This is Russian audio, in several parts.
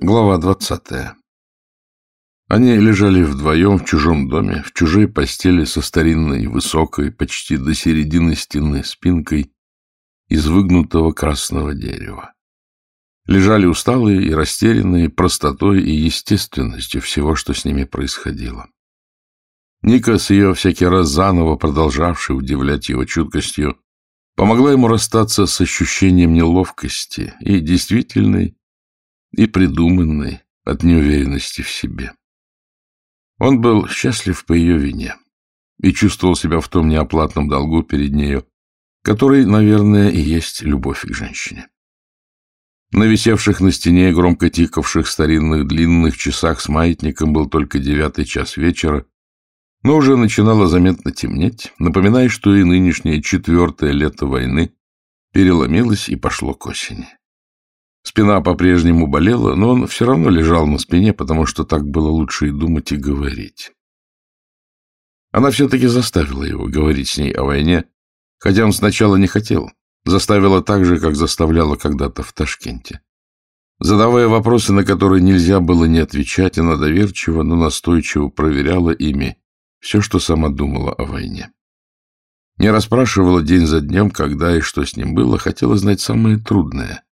Глава двадцатая. Они лежали вдвоем в чужом доме, в чужой постели со старинной, высокой, почти до середины стены спинкой из выгнутого красного дерева. Лежали усталые и растерянные простотой и естественностью всего, что с ними происходило. Ника, с ее всякий раз заново продолжавшей удивлять его чуткостью, помогла ему расстаться с ощущением неловкости и действительной, и придуманной от неуверенности в себе. Он был счастлив по ее вине и чувствовал себя в том неоплатном долгу перед нею, который, наверное, и есть любовь к женщине. На висевших на стене громко тикавших старинных длинных часах с маятником был только девятый час вечера, но уже начинало заметно темнеть, напоминая, что и нынешнее четвертое лето войны переломилось и пошло к осени. Спина по-прежнему болела, но он все равно лежал на спине, потому что так было лучше и думать, и говорить. Она все-таки заставила его говорить с ней о войне, хотя он сначала не хотел. Заставила так же, как заставляла когда-то в Ташкенте. Задавая вопросы, на которые нельзя было не отвечать, она доверчиво, но настойчиво проверяла ими все, что сама думала о войне. Не расспрашивала день за днем, когда и что с ним было, хотела знать самое трудное —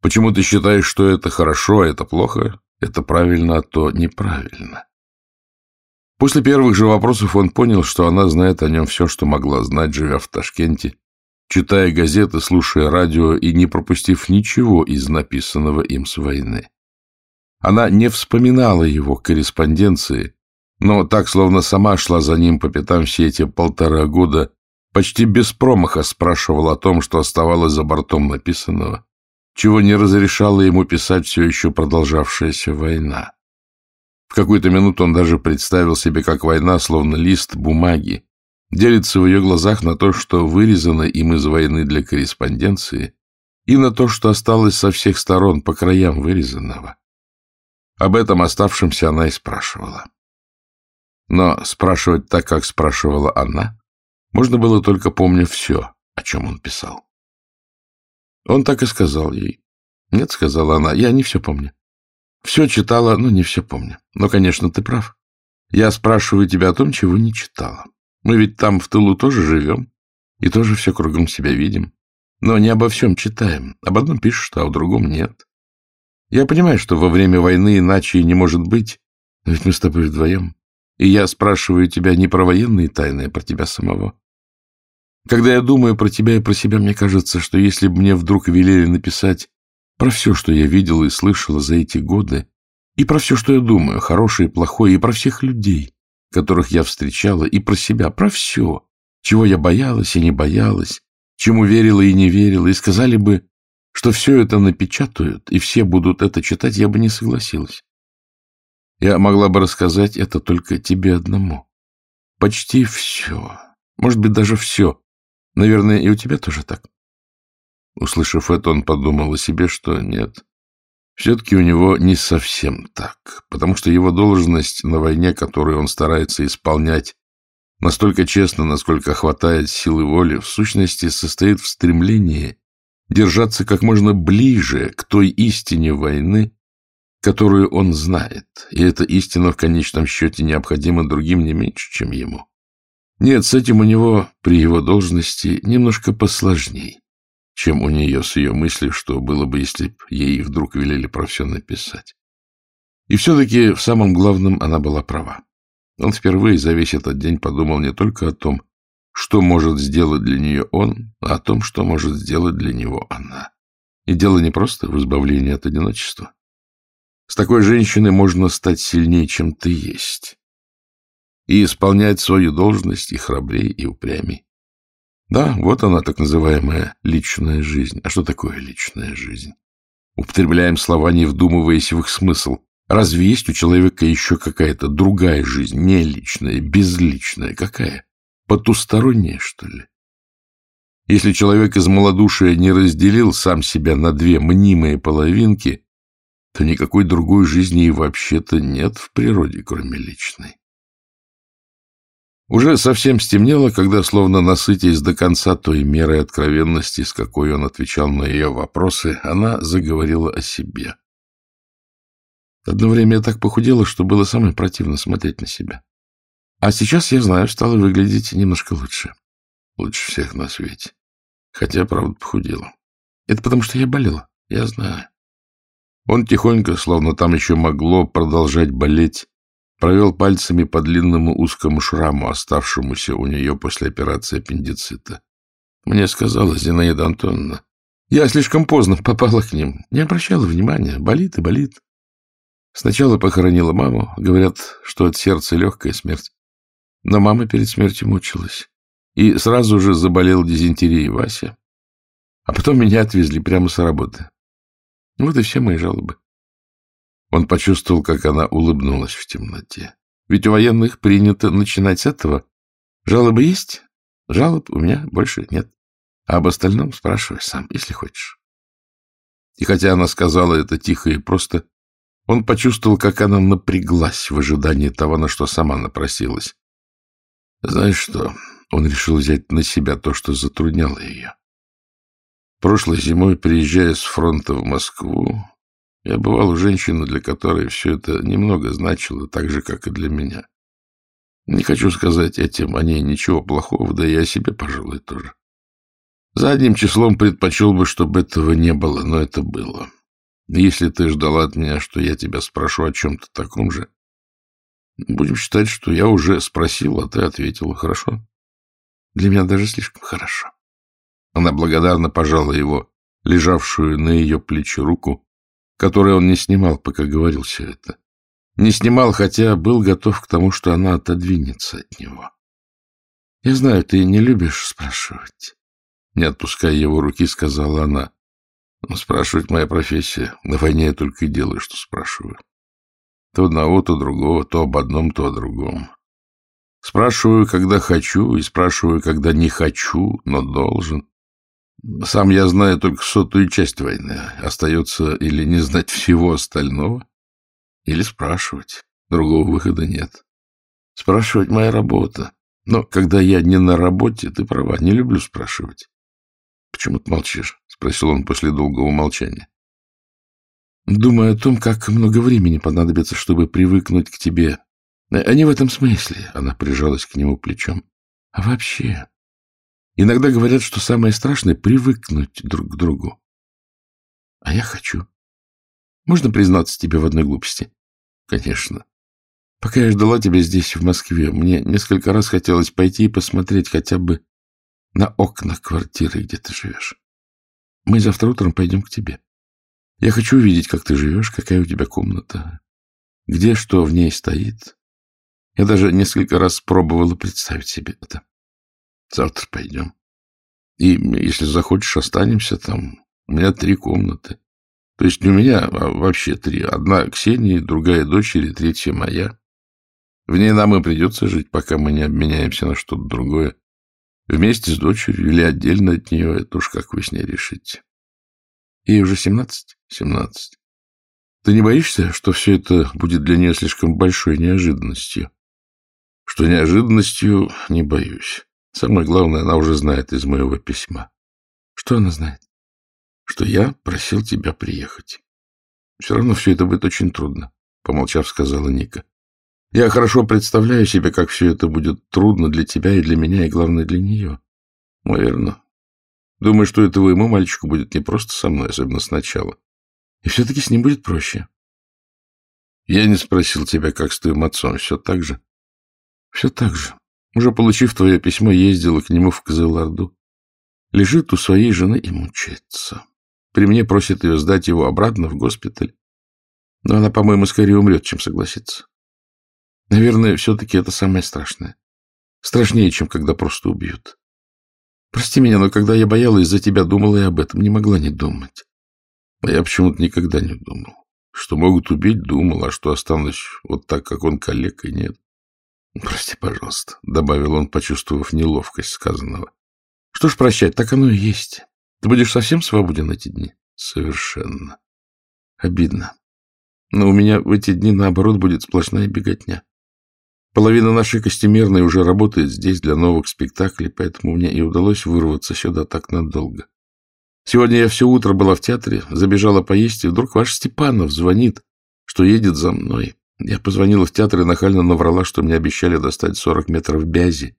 Почему ты считаешь, что это хорошо, а это плохо, это правильно, а то неправильно? После первых же вопросов он понял, что она знает о нем все, что могла знать, живя в Ташкенте, читая газеты, слушая радио и не пропустив ничего из написанного им с войны. Она не вспоминала его корреспонденции, но так, словно сама шла за ним по пятам все эти полтора года, почти без промаха спрашивала о том, что оставалось за бортом написанного, чего не разрешала ему писать все еще продолжавшаяся война. В какую-то минуту он даже представил себе, как война, словно лист бумаги, делится в ее глазах на то, что вырезано им из войны для корреспонденции, и на то, что осталось со всех сторон по краям вырезанного. Об этом оставшемся она и спрашивала. Но спрашивать так, как спрашивала она, можно было только помня все, о чем он писал. Он так и сказал ей. Нет, сказала она, я не все помню. Все читала, но не все помню. Но, конечно, ты прав. Я спрашиваю тебя о том, чего не читала. Мы ведь там в тылу тоже живем и тоже все кругом себя видим. Но не обо всем читаем. Об одном пишешь, а о другом нет. Я понимаю, что во время войны иначе не может быть, но ведь мы с тобой вдвоем. И я спрашиваю тебя не про военные тайны, а про тебя самого. Когда я думаю про тебя и про себя, мне кажется, что если бы мне вдруг велели написать про все, что я видела и слышала за эти годы, и про все, что я думаю, хорошее и плохое, и про всех людей, которых я встречала, и про себя, про все, чего я боялась и не боялась, чему верила и не верила, и сказали бы, что все это напечатают, и все будут это читать, я бы не согласилась. Я могла бы рассказать это только тебе одному. Почти все, может быть, даже все, Наверное, и у тебя тоже так. Услышав это, он подумал о себе, что нет. Все-таки у него не совсем так, потому что его должность на войне, которую он старается исполнять настолько честно, насколько хватает силы воли, в сущности состоит в стремлении держаться как можно ближе к той истине войны, которую он знает, и эта истина в конечном счете необходима другим не меньше, чем ему. Нет, с этим у него при его должности немножко посложней, чем у нее с ее мыслью, что было бы, если б ей вдруг велели про все написать. И все-таки в самом главном она была права. Он впервые за весь этот день подумал не только о том, что может сделать для нее он, а о том, что может сделать для него она. И дело не просто в избавлении от одиночества. С такой женщиной можно стать сильнее, чем ты есть и исполнять свою должность и храбрее, и упрямей. Да, вот она, так называемая личная жизнь. А что такое личная жизнь? Употребляем слова, не вдумываясь в их смысл. Разве есть у человека еще какая-то другая жизнь, не личная, безличная? Какая? Потусторонняя, что ли? Если человек из малодушия не разделил сам себя на две мнимые половинки, то никакой другой жизни и вообще-то нет в природе, кроме личной. Уже совсем стемнело, когда, словно насытясь до конца той мерой откровенности, с какой он отвечал на ее вопросы, она заговорила о себе. Одно время я так похудела, что было самое противно смотреть на себя. А сейчас, я знаю, стала выглядеть немножко лучше. Лучше всех на свете. Хотя, правда, похудела. Это потому, что я болела. Я знаю. Он тихонько, словно там еще могло продолжать болеть, провел пальцами по длинному узкому шраму, оставшемуся у нее после операции аппендицита. Мне сказала Зинаида Антоновна. Я слишком поздно попала к ним. Не обращала внимания. Болит и болит. Сначала похоронила маму. Говорят, что от сердца легкая смерть. Но мама перед смертью мучилась. И сразу же заболел дизентерией Вася. А потом меня отвезли прямо с работы. Вот и все мои жалобы. Он почувствовал, как она улыбнулась в темноте. Ведь у военных принято начинать с этого. Жалобы есть? Жалоб у меня больше нет. А об остальном спрашивай сам, если хочешь. И хотя она сказала это тихо и просто, он почувствовал, как она напряглась в ожидании того, на что сама напросилась. Знаешь что, он решил взять на себя то, что затрудняло ее. Прошлой зимой, приезжая с фронта в Москву, я бывал у женщины, для которой все это немного значило, так же, как и для меня. Не хочу сказать этим о ней ничего плохого, да и о себе, пожалуй, тоже. Задним числом предпочел бы, чтобы этого не было, но это было. Если ты ждала от меня, что я тебя спрошу о чем-то таком же, будем считать, что я уже спросил, а ты ответила. Хорошо? Для меня даже слишком хорошо. Она благодарно пожала его, лежавшую на ее плече руку, которую он не снимал, пока говорил все это. Не снимал, хотя был готов к тому, что она отодвинется от него. — Я знаю, ты не любишь спрашивать. Не отпуская его руки, сказала она. «Ну, — Спрашивать моя профессия. На войне я только и делаю, что спрашиваю. То одного, то другого, то об одном, то о другом. Спрашиваю, когда хочу, и спрашиваю, когда не хочу, но должен. Сам я знаю только сотую часть войны. Остается или не знать всего остального, или спрашивать. Другого выхода нет. Спрашивать моя работа. Но когда я не на работе, ты права, не люблю спрашивать. — Почему ты молчишь? — спросил он после долгого молчания. — Думаю о том, как много времени понадобится, чтобы привыкнуть к тебе. А не в этом смысле, — она прижалась к нему плечом. — А вообще, Иногда говорят, что самое страшное — привыкнуть друг к другу. А я хочу. Можно признаться тебе в одной глупости? Конечно. Пока я ждала тебя здесь, в Москве, мне несколько раз хотелось пойти и посмотреть хотя бы на окна квартиры, где ты живешь. Мы завтра утром пойдем к тебе. Я хочу увидеть, как ты живешь, какая у тебя комната, где что в ней стоит. Я даже несколько раз пробовала представить себе это. Завтра пойдем. И, если захочешь, останемся там. У меня три комнаты. То есть не у меня, а вообще три. Одна Ксении, другая дочери, третья моя. В ней нам и придется жить, пока мы не обменяемся на что-то другое. Вместе с дочерью или отдельно от нее, это уж как вы с ней решите. Ей уже семнадцать? Семнадцать. Ты не боишься, что все это будет для нее слишком большой неожиданностью? Что неожиданностью не боюсь. Самое главное, она уже знает из моего письма. Что она знает? Что я просил тебя приехать. Все равно все это будет очень трудно, помолчав, сказала Ника. Я хорошо представляю себе, как все это будет трудно для тебя и для меня, и, главное, для нее. Наверное. Думаю, что и твоему мальчику будет не просто со мной, особенно сначала. И все-таки с ним будет проще. Я не спросил тебя, как с твоим отцом. Все так же? Все так же. Уже получив твое письмо, ездила к нему в Кызылорду. Лежит у своей жены и мучается. При мне просит ее сдать его обратно в госпиталь. Но она, по-моему, скорее умрет, чем согласится. Наверное, все-таки это самое страшное. Страшнее, чем когда просто убьют. Прости меня, но когда я боялась за тебя, думала и об этом, не могла не думать. А я почему-то никогда не думал. Что могут убить, думал, а что останусь вот так, как он калекой, нет. — Прости, пожалуйста, — добавил он, почувствовав неловкость сказанного. — Что ж прощать, так оно и есть. Ты будешь совсем свободен эти дни? — Совершенно. Обидно. Но у меня в эти дни, наоборот, будет сплошная беготня. Половина нашей костюмерной уже работает здесь для новых спектаклей, поэтому мне и удалось вырваться сюда так надолго. Сегодня я все утро была в театре, забежала поесть, и вдруг ваш Степанов звонит, что едет за мной. Я позвонила в театр и нахально наврала, что мне обещали достать 40 метров бязи,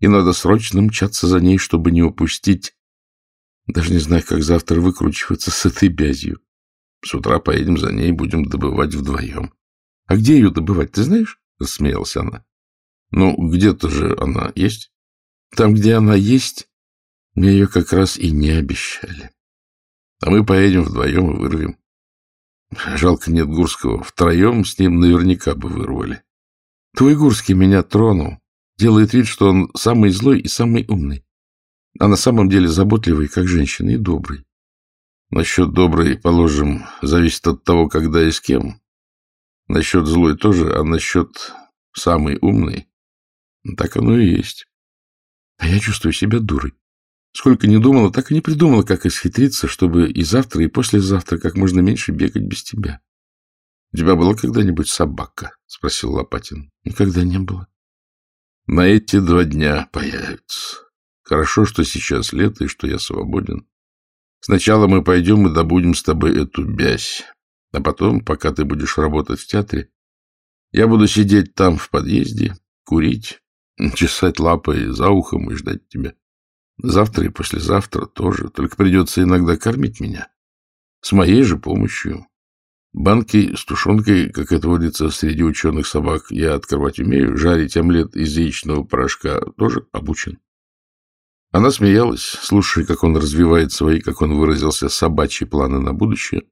и надо срочно мчаться за ней, чтобы не упустить. Даже не знаю, как завтра выкручиваться с этой бязью. С утра поедем за ней, будем добывать вдвоем. — А где ее добывать, ты знаешь? — рассмеялась она. — Ну, где-то же она есть. Там, где она есть, мне ее как раз и не обещали. А мы поедем вдвоем и вырвем. Жалко нет Гурского. Втроем с ним наверняка бы вырвали. Твой Гурский меня тронул. Делает вид, что он самый злой и самый умный. А на самом деле заботливый, как женщина, и добрый. Насчет добрый, положим, зависит от того, когда и с кем. Насчет злой тоже, а насчет самый умный, так оно и есть. А я чувствую себя дурой. Сколько не думала, так и не придумала, как исхитриться, чтобы и завтра, и послезавтра как можно меньше бегать без тебя. — У тебя была когда-нибудь собака? — спросил Лопатин. — Никогда не было. — На эти два дня появится. Хорошо, что сейчас лето и что я свободен. Сначала мы пойдем и добудем с тобой эту бязь. А потом, пока ты будешь работать в театре, я буду сидеть там в подъезде, курить, чесать лапой за ухом и ждать тебя. Завтра и послезавтра тоже, только придется иногда кормить меня. С моей же помощью. Банки с тушенкой, как это водится среди ученых собак, я открывать умею, жарить омлет из яичного порошка тоже обучен. Она смеялась, слушая, как он развивает свои, как он выразился, собачьи планы на будущее,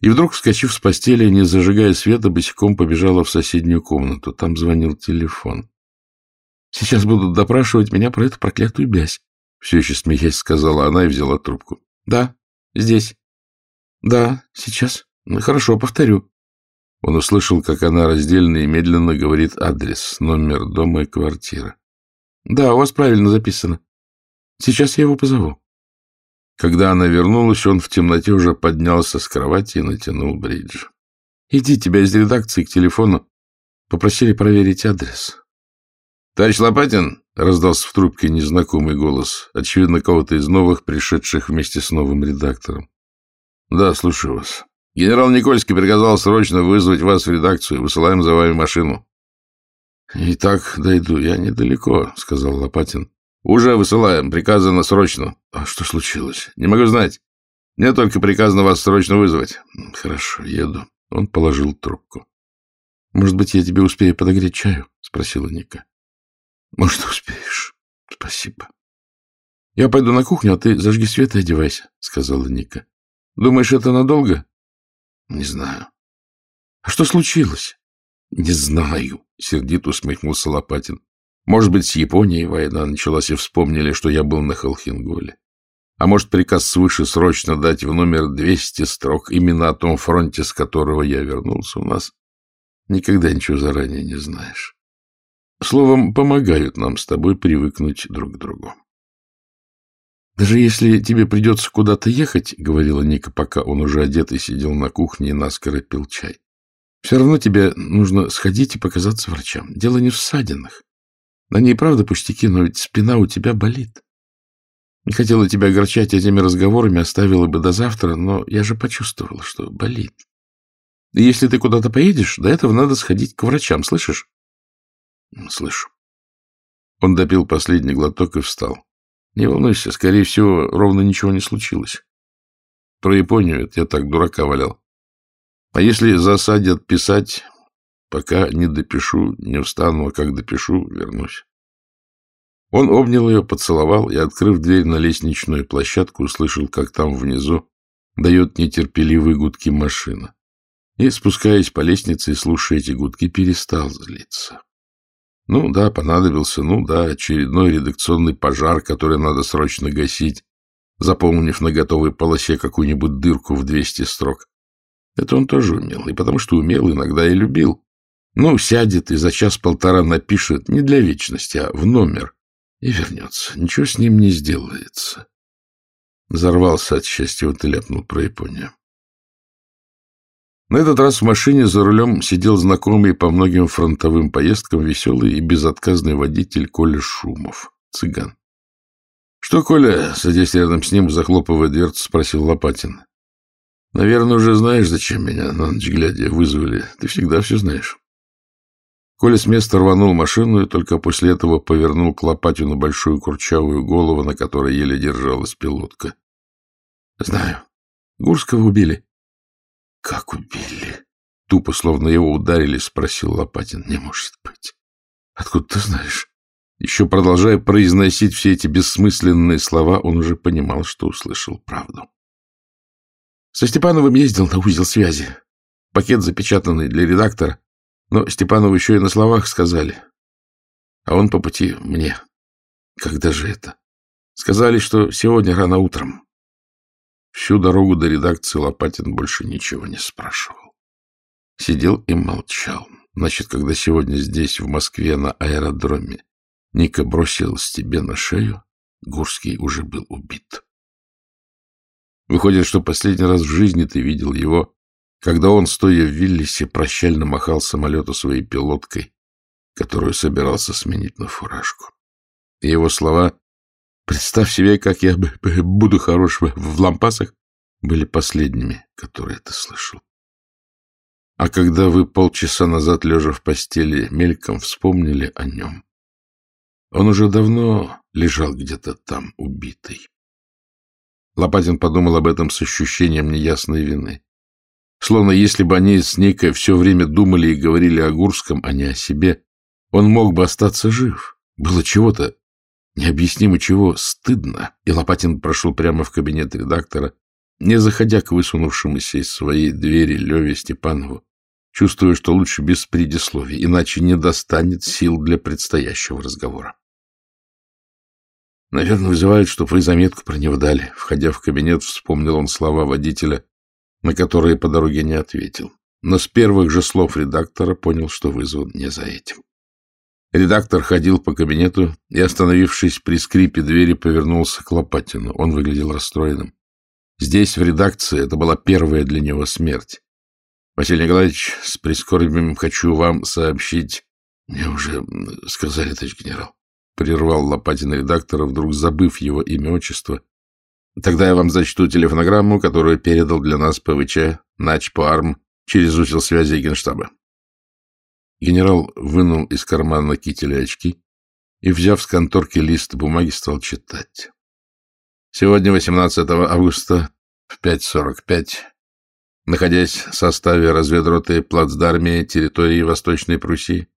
и вдруг, вскочив с постели, не зажигая света, босиком побежала в соседнюю комнату. Там звонил телефон. — Сейчас будут допрашивать меня про эту проклятую бязь. Все еще смеясь, сказала она и взяла трубку. — Да, здесь. — Да, сейчас. Ну, хорошо, повторю. Он услышал, как она раздельно и медленно говорит адрес, номер дома и квартира. — Да, у вас правильно записано. Сейчас я его позову. Когда она вернулась, он в темноте уже поднялся с кровати и натянул бридж. — Иди, тебя из редакции к телефону. Попросили проверить адрес. — Товарищ Лопатин, — раздался в трубке незнакомый голос, очевидно, кого-то из новых, пришедших вместе с новым редактором. — Да, слушаю вас. Генерал Никольский приказал срочно вызвать вас в редакцию. Высылаем за вами машину. — И так дойду. Я недалеко, — сказал Лопатин. Уже высылаем. Приказано срочно. А что случилось? Не могу знать. Мне только приказано вас срочно вызвать. Хорошо, еду. Он положил трубку. Может быть, я тебе успею подогреть чаю? Спросила Ника. Может, успеешь. Спасибо. Я пойду на кухню, а ты зажги свет и одевайся, сказала Ника. Думаешь, это надолго? Не знаю. А что случилось? Не знаю, сердито усмехнулся Лопатин. Может быть, с Японией война началась и вспомнили, что я был на Холхенголе. А может, приказ свыше срочно дать в номер 200 строк именно о том фронте, с которого я вернулся у нас. Никогда ничего заранее не знаешь. Словом, помогают нам с тобой привыкнуть друг к другу. «Даже если тебе придется куда-то ехать, — говорила Ника, пока он уже одетый сидел на кухне и наскоро пил чай, — все равно тебе нужно сходить и показаться врачам. Дело не в ссадинах. На ней правда пустяки, но ведь спина у тебя болит. Не хотела тебя огорчать этими разговорами, оставила бы до завтра, но я же почувствовала, что болит. И если ты куда-то поедешь, до этого надо сходить к врачам, слышишь? Слышу. Он допил последний глоток и встал. Не волнуйся, скорее всего, ровно ничего не случилось. Про Японию это я так дурака валял. А если засадят писать, Пока не допишу, не встану, а как допишу, вернусь. Он обнял ее, поцеловал и, открыв дверь на лестничную площадку, услышал, как там внизу дает нетерпеливые гудки машина. И, спускаясь по лестнице и слушая эти гудки, перестал злиться. Ну да, понадобился, ну да, очередной редакционный пожар, который надо срочно гасить, заполнив на готовой полосе какую-нибудь дырку в 200 строк. Это он тоже умел, и потому что умел, иногда и любил. Ну, сядет и за час-полтора напишет не для вечности, а в номер. И вернется. Ничего с ним не сделается. Взорвался от счастья, вот и ляпнул про Японию. На этот раз в машине за рулем сидел знакомый по многим фронтовым поездкам веселый и безотказный водитель Коля Шумов, цыган. — Что, Коля, садясь рядом с ним, захлопывая дверцу, спросил Лопатин. Наверное, уже знаешь, зачем меня на ночь глядя вызвали. Ты всегда все знаешь. Коля с места рванул машину и только после этого повернул к лопатью на большую курчавую голову, на которой еле держалась пилотка. — Знаю. Гурского убили. — Как убили? Тупо, словно его ударили, спросил Лопатин. — Не может быть. Откуда ты знаешь? Еще продолжая произносить все эти бессмысленные слова, он уже понимал, что услышал правду. Со Степановым ездил на узел связи. Пакет запечатанный для редактора. Но Степанову еще и на словах сказали. А он по пути мне. Когда же это? Сказали, что сегодня рано утром. Всю дорогу до редакции Лопатин больше ничего не спрашивал. Сидел и молчал. Значит, когда сегодня здесь, в Москве, на аэродроме, Ника бросилась тебе на шею, Гурский уже был убит. Выходит, что последний раз в жизни ты видел его, когда он, стоя в Виллисе, прощально махал самолету своей пилоткой, которую собирался сменить на фуражку. И его слова «Представь себе, как я буду хорош в лампасах» были последними, которые ты слышал. А когда вы полчаса назад, лежа в постели, мельком вспомнили о нем, он уже давно лежал где-то там, убитый. Лопатин подумал об этом с ощущением неясной вины. Словно если бы они с Никой все время думали и говорили о Гурском, а не о себе, он мог бы остаться жив. Было чего-то, необъяснимо чего, стыдно. И Лопатин прошел прямо в кабинет редактора, не заходя к высунувшемуся из своей двери Леве Степанову, чувствуя, что лучше без предисловий, иначе не достанет сил для предстоящего разговора. Наверное, вызывают, чтобы вы заметку про него дали. Входя в кабинет, вспомнил он слова водителя, на которые по дороге не ответил. Но с первых же слов редактора понял, что вызван не за этим. Редактор ходил по кабинету и, остановившись при скрипе двери, повернулся к Лопатину. Он выглядел расстроенным. Здесь, в редакции, это была первая для него смерть. Василий Николаевич, с прискорбием хочу вам сообщить... Мне уже сказали, товарищ генерал прервал Лопатин редактора, вдруг забыв его имя-отчество. Тогда я вам зачту телефонограмму, которую передал для нас ПВЧ, нач по арм, через узел связи Генштаба. Генерал вынул из кармана кителя очки и, взяв с конторки лист бумаги, стал читать. Сегодня, 18 августа, в 5.45, находясь в составе разведроты плацдармии территории Восточной Пруссии,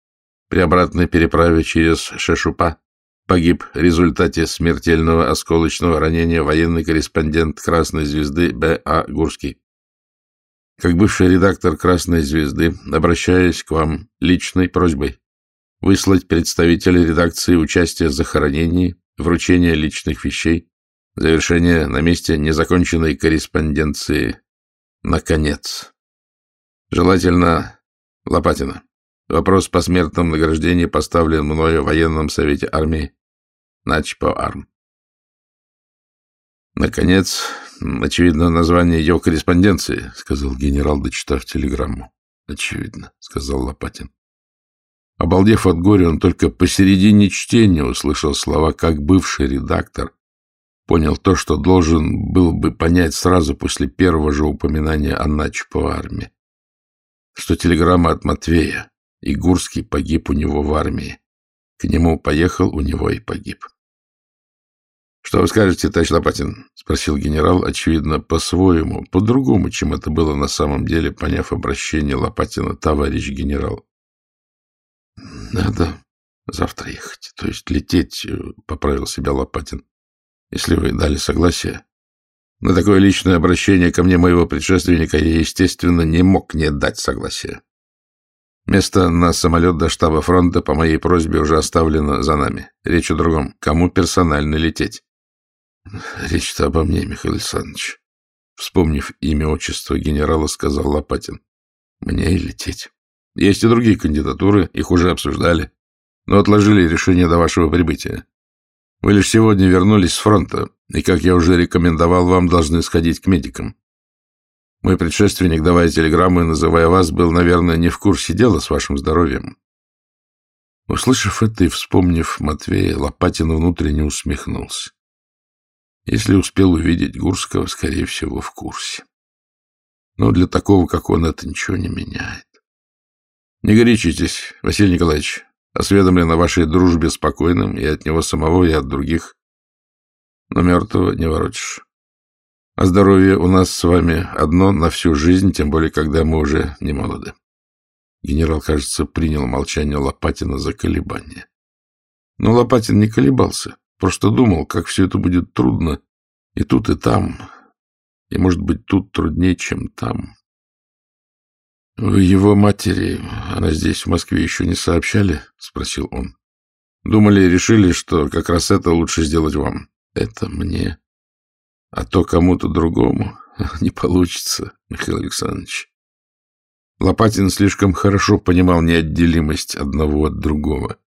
при обратной переправе через Шешупа, Погиб в результате смертельного осколочного ранения военный корреспондент Красной Звезды Б.А. Гурский. Как бывший редактор Красной Звезды, обращаюсь к вам личной просьбой выслать представителей редакции участия в захоронении, вручение личных вещей, завершение на месте незаконченной корреспонденции. Наконец. Желательно Лопатина. Вопрос по смертном награждении поставлен мною в военном совете армии. Начпо арм. Наконец, очевидно, название ее корреспонденции, сказал генерал, дочитав телеграмму. Очевидно, сказал Лопатин. Обалдев от горя, он только посередине чтения услышал слова «как бывший редактор», понял то, что должен был бы понять сразу после первого же упоминания о Начпо армии, что телеграмма от Матвея, и Гурский погиб у него в армии. К нему поехал, у него и погиб. — Что вы скажете, товарищ Лопатин? — спросил генерал, очевидно, по-своему, по-другому, чем это было на самом деле, поняв обращение Лопатина, товарищ генерал. — Надо завтра ехать, то есть лететь, э, — поправил себя Лопатин, — если вы дали согласие. На такое личное обращение ко мне моего предшественника я, естественно, не мог не дать согласия. Место на самолет до штаба фронта по моей просьбе уже оставлено за нами. Речь о другом. Кому персонально лететь? Речь-то обо мне, Михаил Александрович. Вспомнив имя, отчество генерала, сказал Лопатин. Мне и лететь. Есть и другие кандидатуры, их уже обсуждали, но отложили решение до вашего прибытия. Вы лишь сегодня вернулись с фронта, и, как я уже рекомендовал, вам должны сходить к медикам. Мой предшественник, давая телеграммы, называя вас, был, наверное, не в курсе дела с вашим здоровьем. Услышав это и вспомнив Матвея, Лопатин внутренне усмехнулся. Если успел увидеть Гурского, скорее всего, в курсе. Но для такого, как он, это ничего не меняет. Не горячитесь, Василий Николаевич. Осведомлен о вашей дружбе спокойным и от него самого, и от других. Но мертвого не воротишь. А здоровье у нас с вами одно на всю жизнь, тем более, когда мы уже не молоды. Генерал, кажется, принял молчание Лопатина за колебание. Но Лопатин не колебался, просто думал, как все это будет трудно и тут, и там, и, может быть, тут труднее, чем там. — его матери, она здесь, в Москве, еще не сообщали? — спросил он. — Думали, решили, что как раз это лучше сделать вам. — Это мне. А то кому-то другому не получится, Михаил Александрович. Лопатин слишком хорошо понимал неотделимость одного от другого.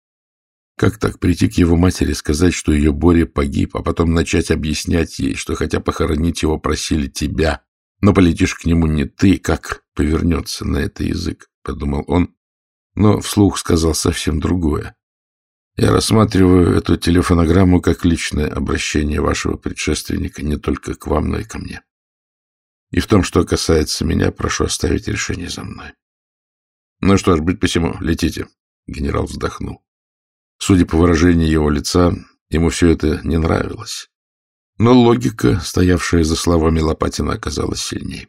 Как так прийти к его матери, сказать, что ее Боря погиб, а потом начать объяснять ей, что хотя похоронить его просили тебя, но полетишь к нему не ты, как повернется на это язык, — подумал он, но вслух сказал совсем другое. Я рассматриваю эту телефонограмму как личное обращение вашего предшественника не только к вам, но и ко мне. И в том, что касается меня, прошу оставить решение за мной. Ну что ж, быть посему, летите. Генерал вздохнул. Судя по выражению его лица, ему все это не нравилось. Но логика, стоявшая за словами Лопатина, оказалась сильнее.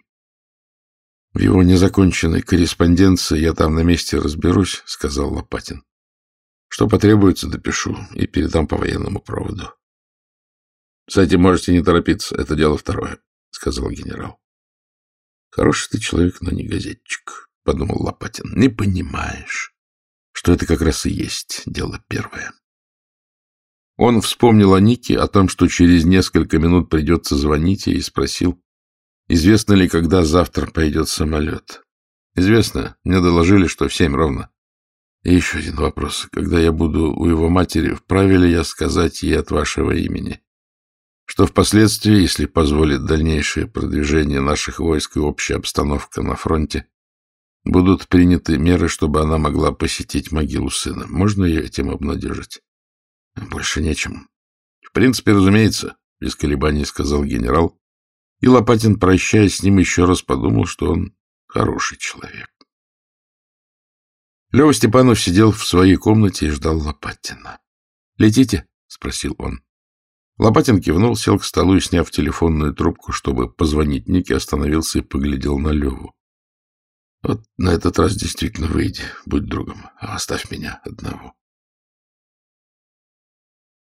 «В его незаконченной корреспонденции я там на месте разберусь», — сказал Лопатин. «Что потребуется, допишу и передам по военному проводу». «С этим можете не торопиться, это дело второе», — сказал генерал. «Хороший ты человек, но не газетчик», — подумал Лопатин. «Не понимаешь, что это как раз и есть дело первое». Он вспомнил о Нике, о том, что через несколько минут придется звонить и спросил, известно ли, когда завтра пойдет самолет. Известно, мне доложили, что в семь ровно. И еще один вопрос. Когда я буду у его матери, вправе ли я сказать ей от вашего имени, что впоследствии, если позволит дальнейшее продвижение наших войск и общая обстановка на фронте, будут приняты меры, чтобы она могла посетить могилу сына. Можно ее этим обнадежить? Больше нечем. В принципе, разумеется, без колебаний сказал генерал, и Лопатин, прощаясь с ним, еще раз подумал, что он хороший человек. Лева Степанов сидел в своей комнате и ждал Лопатина. «Летите?» — спросил он. Лопатин кивнул, сел к столу и, сняв телефонную трубку, чтобы позвонить Нике, остановился и поглядел на Леву. «Вот на этот раз действительно выйди, будь другом, а оставь меня одного».